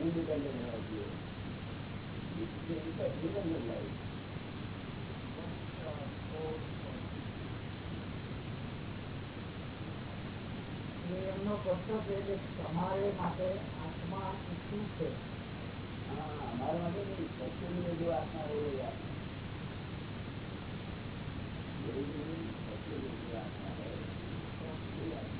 Independent હોવા જોઈએ તમારે માટે આત્મા શું છે અમારા માટે સત્યની જો આત્મા હોય આત્મા હોય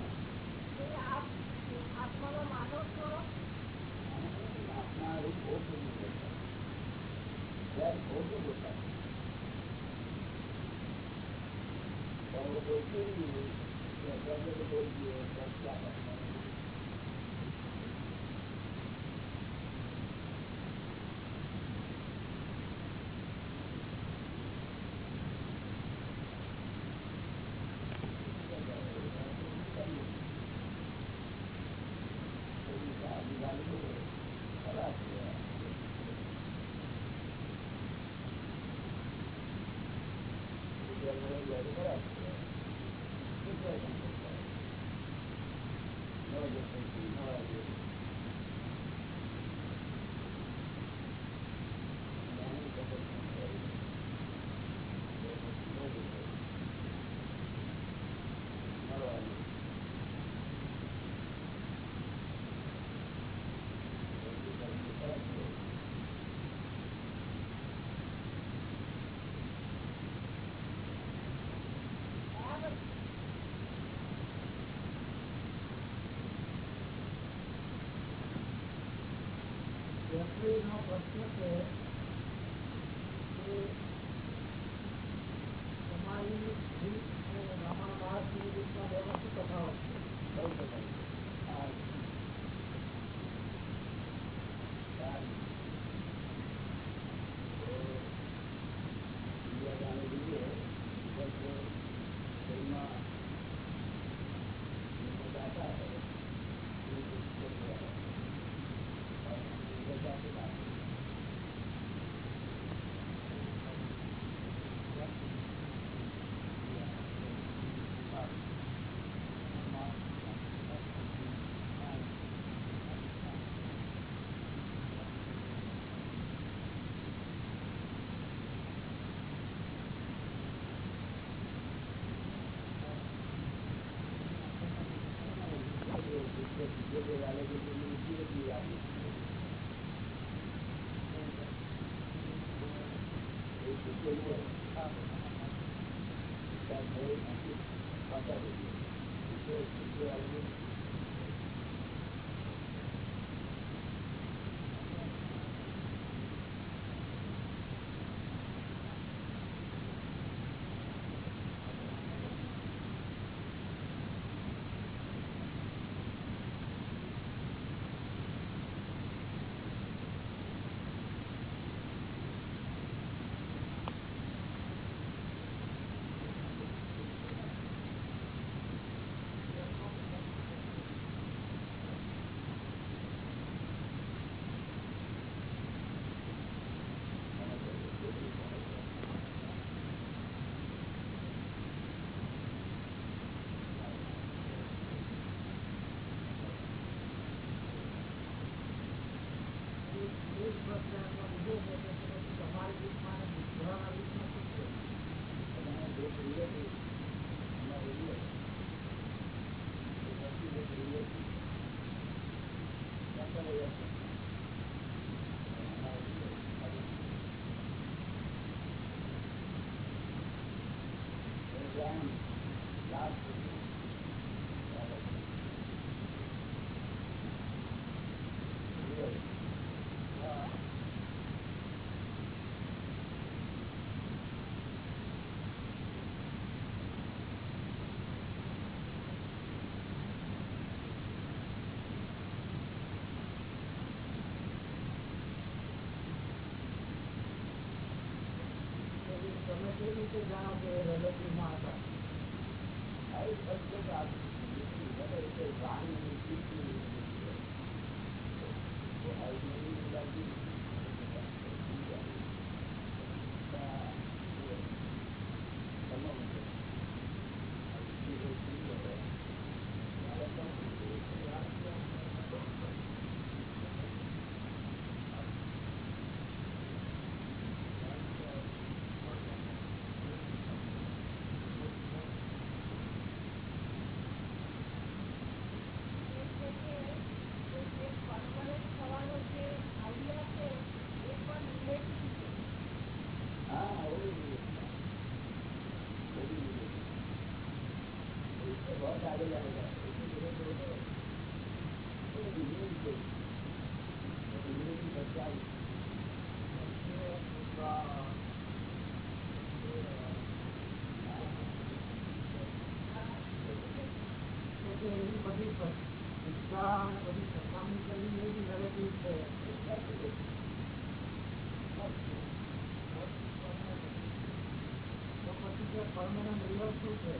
પરમાનન્ટ રિવર્સ શું છે.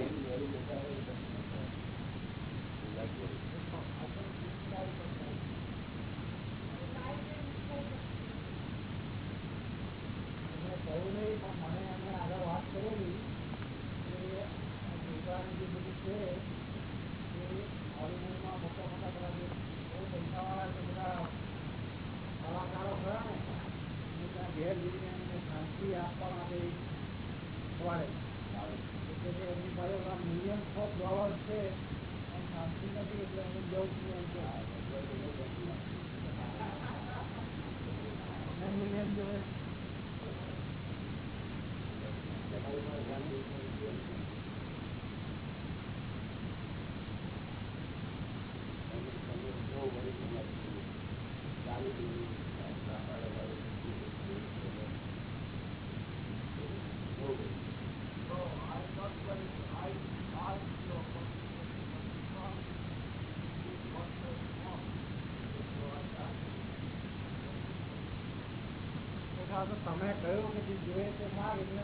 એમને હમણાં કહ્યું કે જોઈએ તો માર એટલે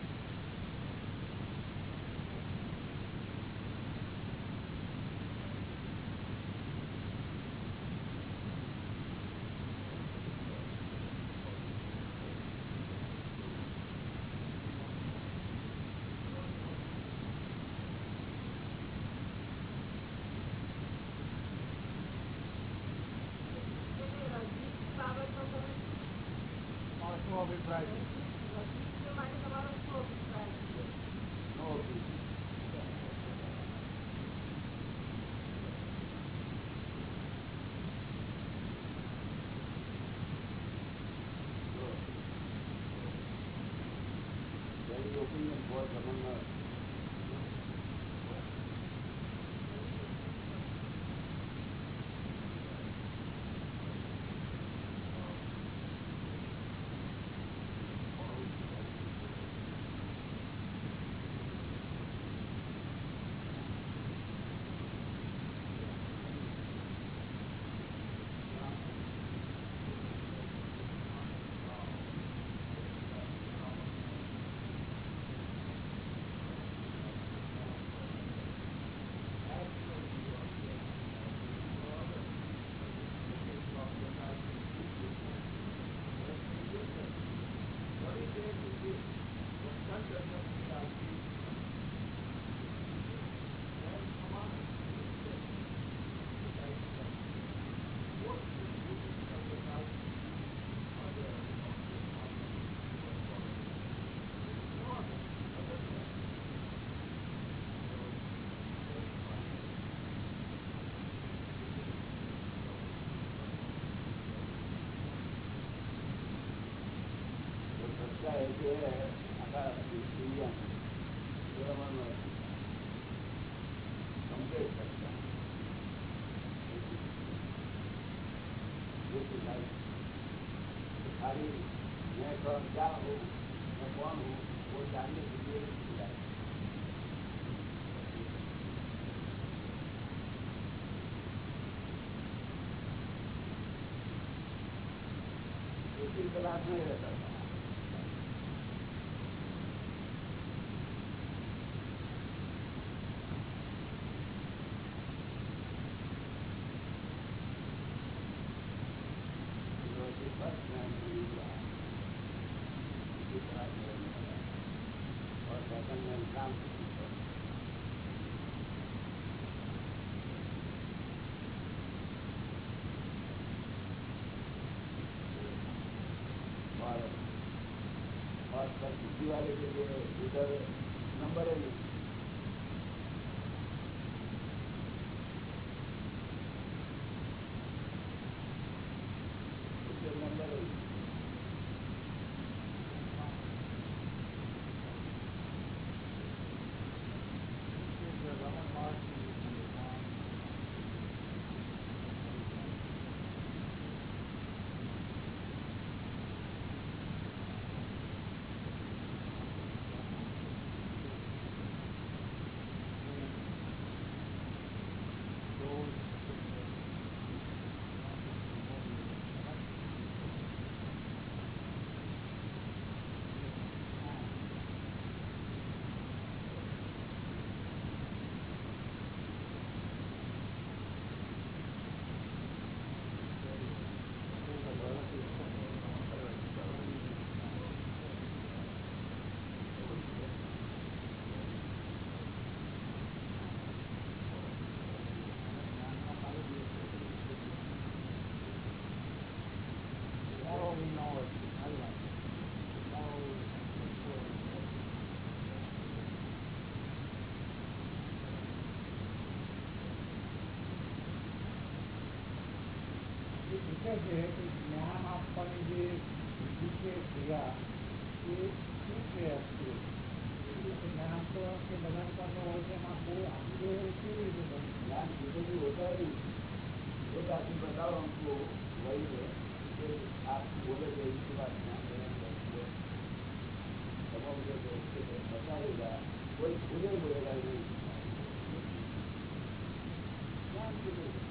खाली मैं कौन क्या हूँ मैं कौन हूँ वो जानने के लिए इसी क्लास में और दूसरी वाले के लिए नंबर है છે કે જ્ઞાન આપવાની જે બુદ્ધિ છે ક્રિયા એ શું છે જ્ઞાન તો કે બધા પ્રકારનો હોય છે એમાં કોઈ આપણે કેવી રીતે બને જ્ઞાન જુદું જુદું હોતા નહીં એક આદમી બતાવો અમકો વહી છે કે આપ બોલે છે इसके बाद તમામ જે બતાવેગા કોઈ ભૂલે બોલેગા નહીં જ્ઞાન જુદું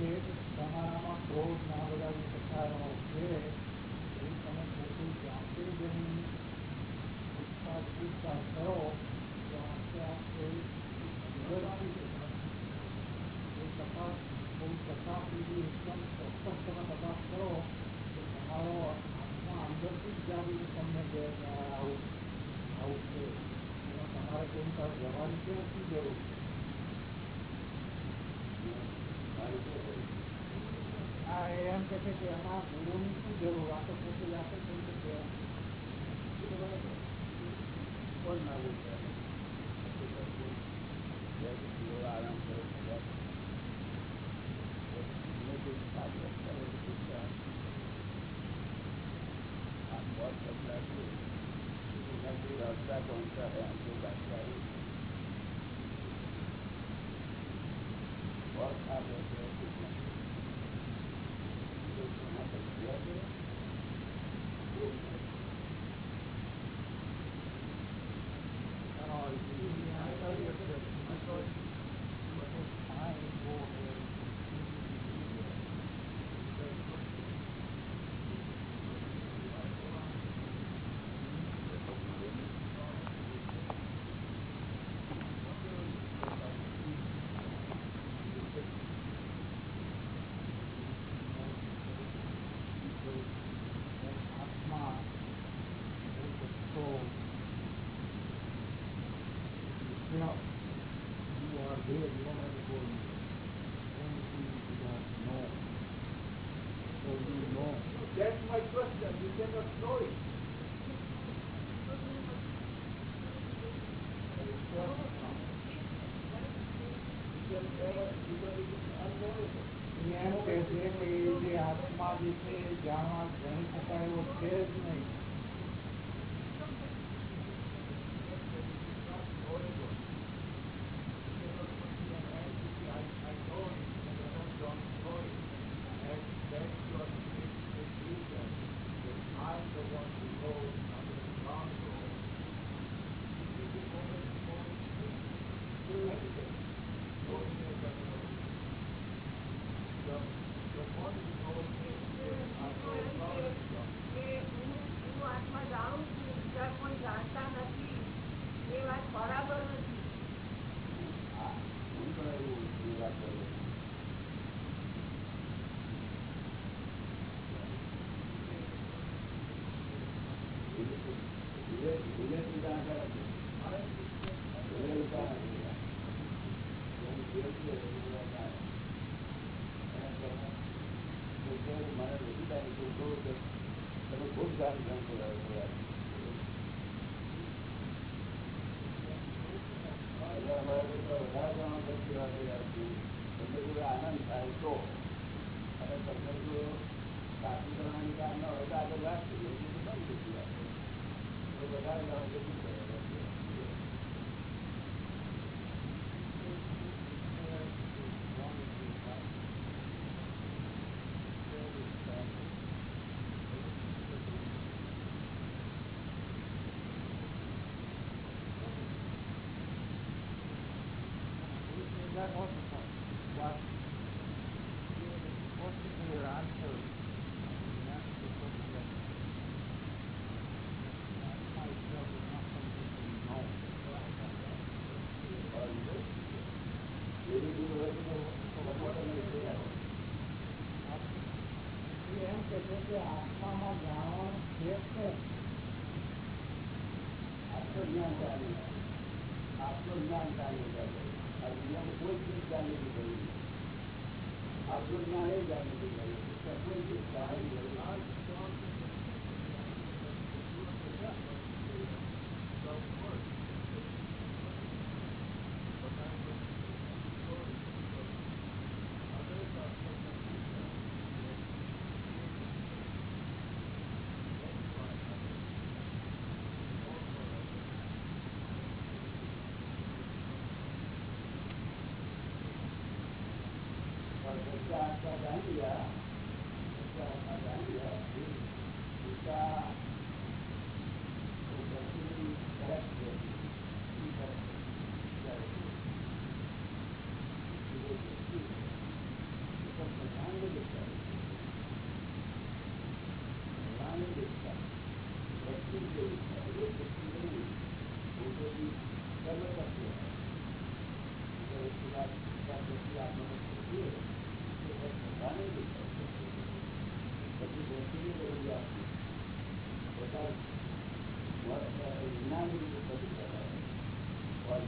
years ભગવાન કહે છે કે આમાં ગુરુની શું જેવું વાતો પૂછું વાતો પૂછું કોણ માગું છે આરામ કરે आप बहुत बदला के रास्ता कौन सा है हमको जानकारी बहुत आप रहते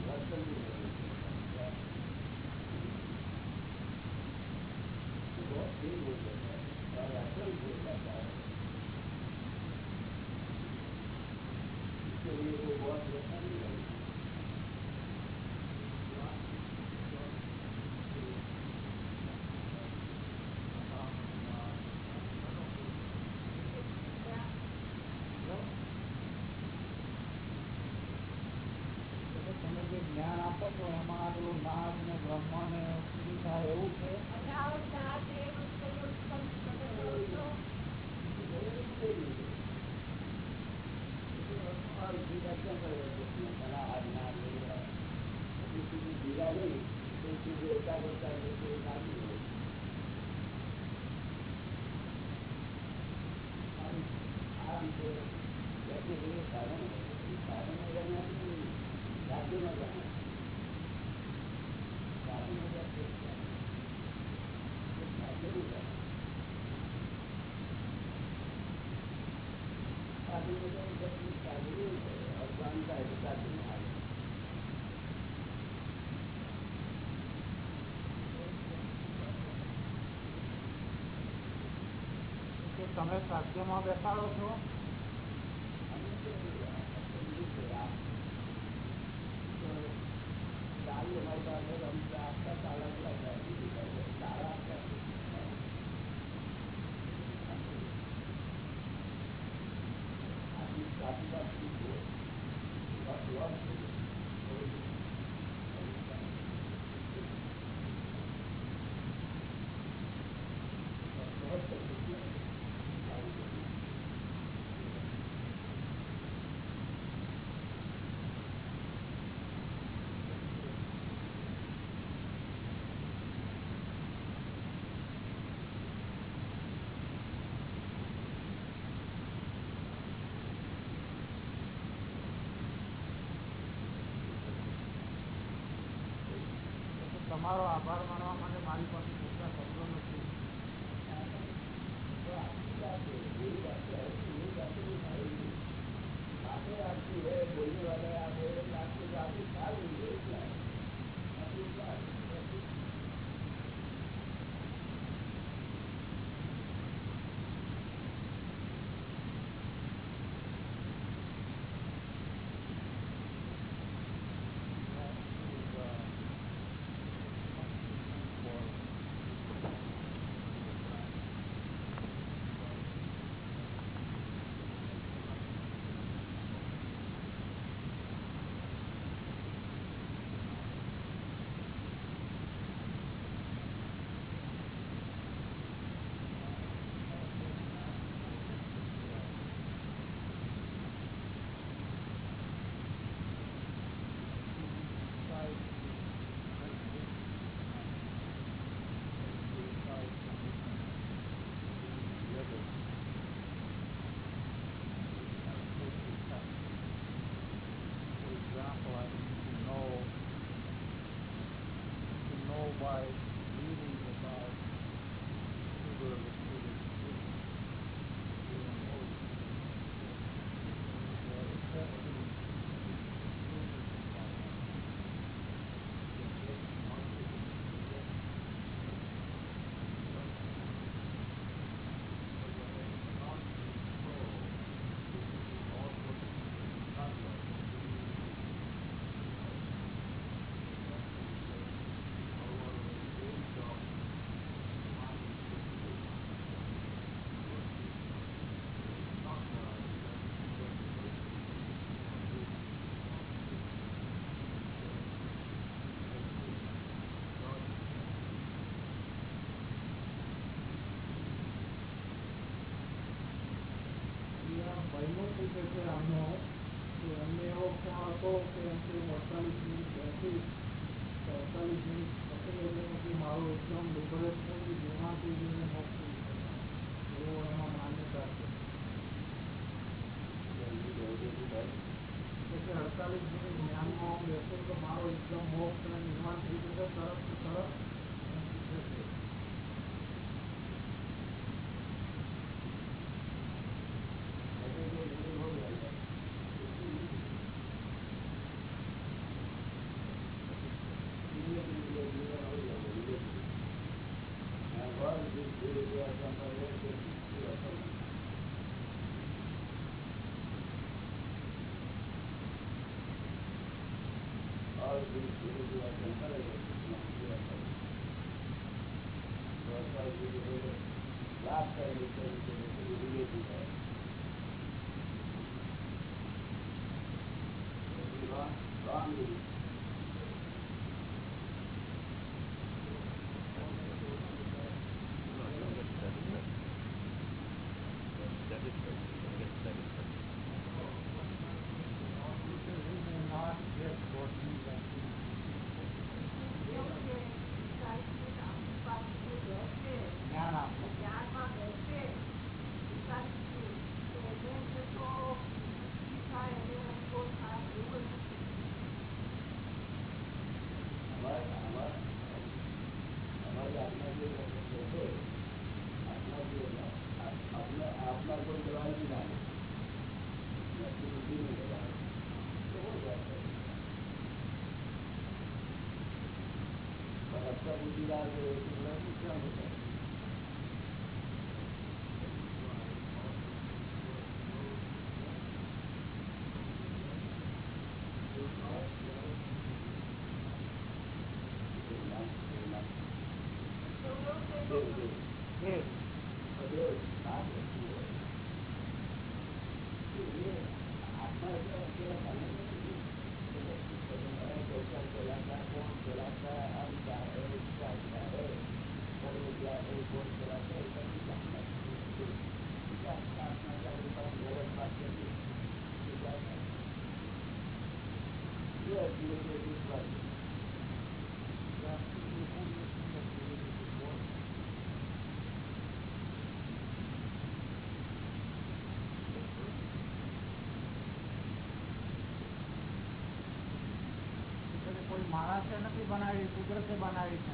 Thank you. Congreso de Acción de Estados તમારો આભાર અડતાલીસ મિનિટ જ્ઞાનમાં હું બેસું તો મારો એકદમ મોક્ષ અને નિર્માણ થઈ જશે તરફ તરફ બનાવી કુદરતે બનાવી છે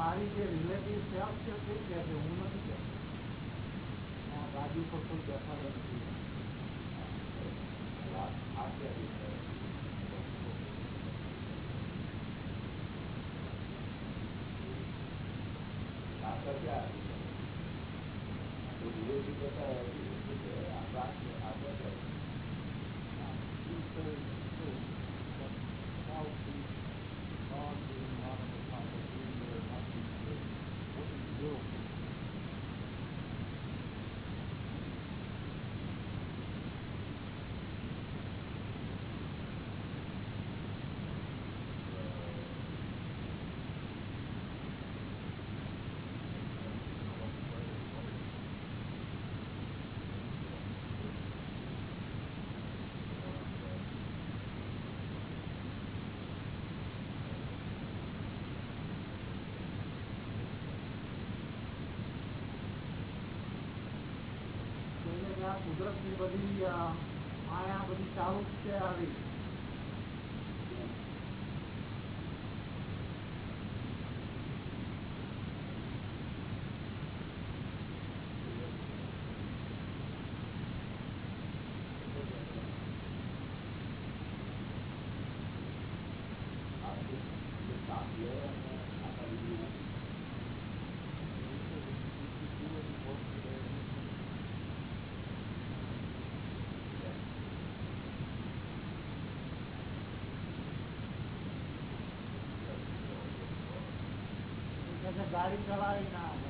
મારી જે રિલેટિવ સેલ્ફ છે તે કહે છે હું નથી કહેતો આ ગાડી પર કોઈ બેઠા નથી Thank you. આ કુદરતની બધી માયા બધી ચાલુ છે આવી. ગાડી ચલાવી ના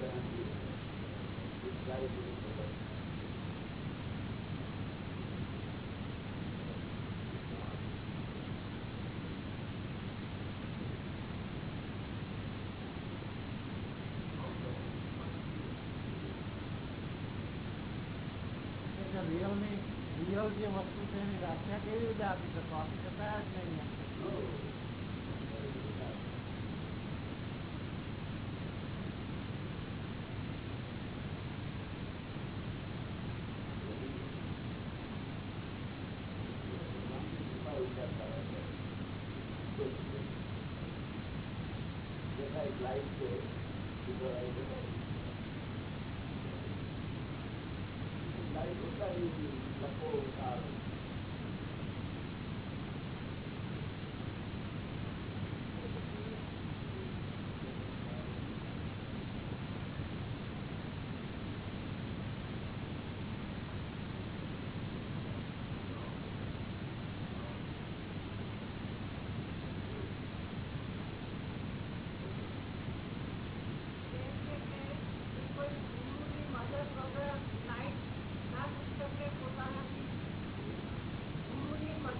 રિયલ ની રિયલ જે વસ્તુ છે એની વ્યાખ્યા કેવી રીતે આપી શકો આપી શકાય જ નહીં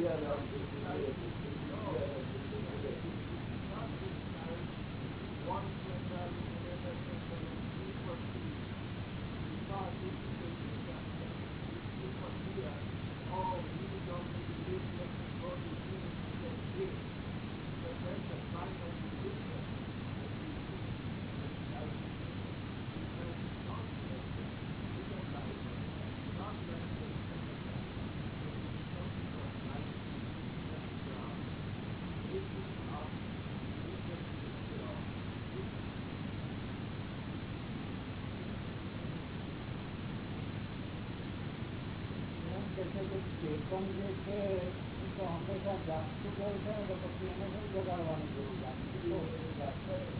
ગયા કે જે છે તો હંમેશા જાગતું હોય છે ને પછી એને શું જગાડવાની જરૂર જાગતું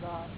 God.